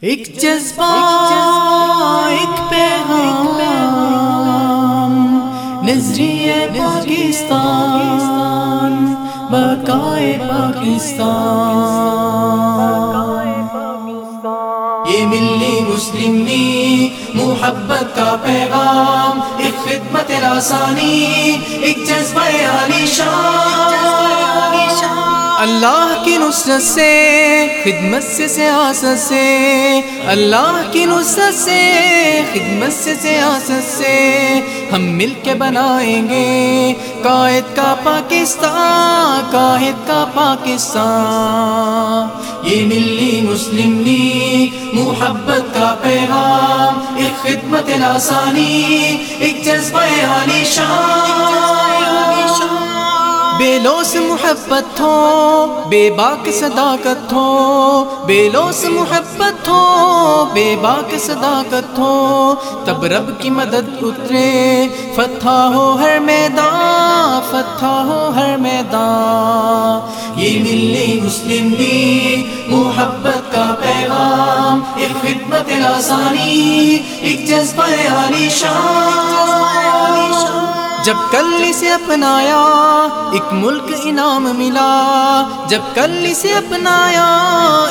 ایک جذبہ، ایک پیغام، نظریہ پاکستان بقائے پاکستان۔ یہ ملی مسلم لیگ محبت کا پیغام، ایک خدمت راسانی، ایک نصرت سے، خدمت سے، سیاست سے، اللہ کی نصرت سے، خدمت سے، سیاست سے ہم مل کے بنائیں گے۔ قائد کا پاکستان، قائد کا پاکستان۔ یہ ملی مسلم لیگ، محبت کا پیغام، ایک خدمت لاسانی ایک جذبہ عالی شان۔ لوس محبت ہو، بے باک صداقت ہو بے لوس محبت ہو، بے باک صداقت ہو۔ تب رب کی مدد اترے، فتح ہو ہر میدان، فتح ہو ہر میدان۔ یہ ملی مسلم لیگ محبت کا پیغام، ایک خدمت آسانی، ایک جذبہ عالی شان۔ جب کل اسے اپنایا، ایک ملک انعام ملا۔ جب کل اسے اپنایا،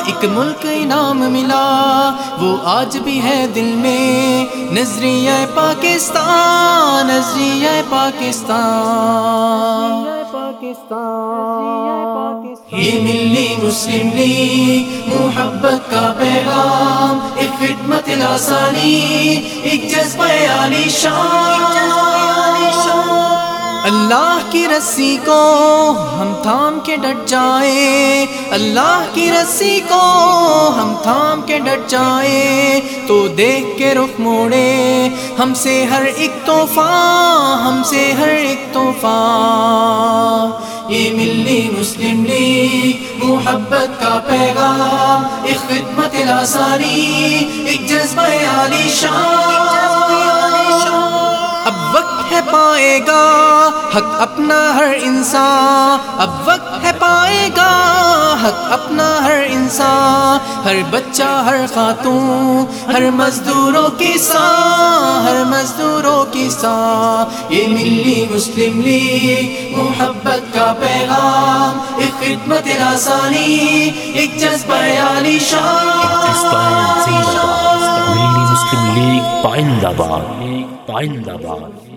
ایک ملک انعام ملا۔ وہ آج بھی ہے دل میں، نظریہ پاکستان نظریہ پاکستان۔ یہ ملی مسلم لیگ محبت کا پیغام، ایک خدمت لاسانی ایک جذبہ عالی شان۔ اللہ کی رسی کو ہم تھام کے ڈٹ جائیں۔ اللہ کی رسی کو ہم تھام کے ڈٹ جائیں۔ تو دیکھ کے رخ موڑے، ہم سے ہر ایک تحفہ، ہم سے ہر ایک تحفہ۔ یہ ملی مسلم لیگ محبت کا پیغام، ایک خدمت لاسانی ایک جذبہ عالی شان۔ ہے گا۔ حق اپنا ہر انسان، اب وقت ہے پائے گا۔ حق اپنا ہر انسان، ہر بچہ، ہر خاتون، ہر مزدوروں کی سان ہر مزدوروں کی سان یہ ملی مسلم لیگ، محبت کا پیغام، ایک خدمت آسانی ایک جذبہ عالی شان۔ ملی مسلم لیگ، پائندہ باد پائندہ باد۔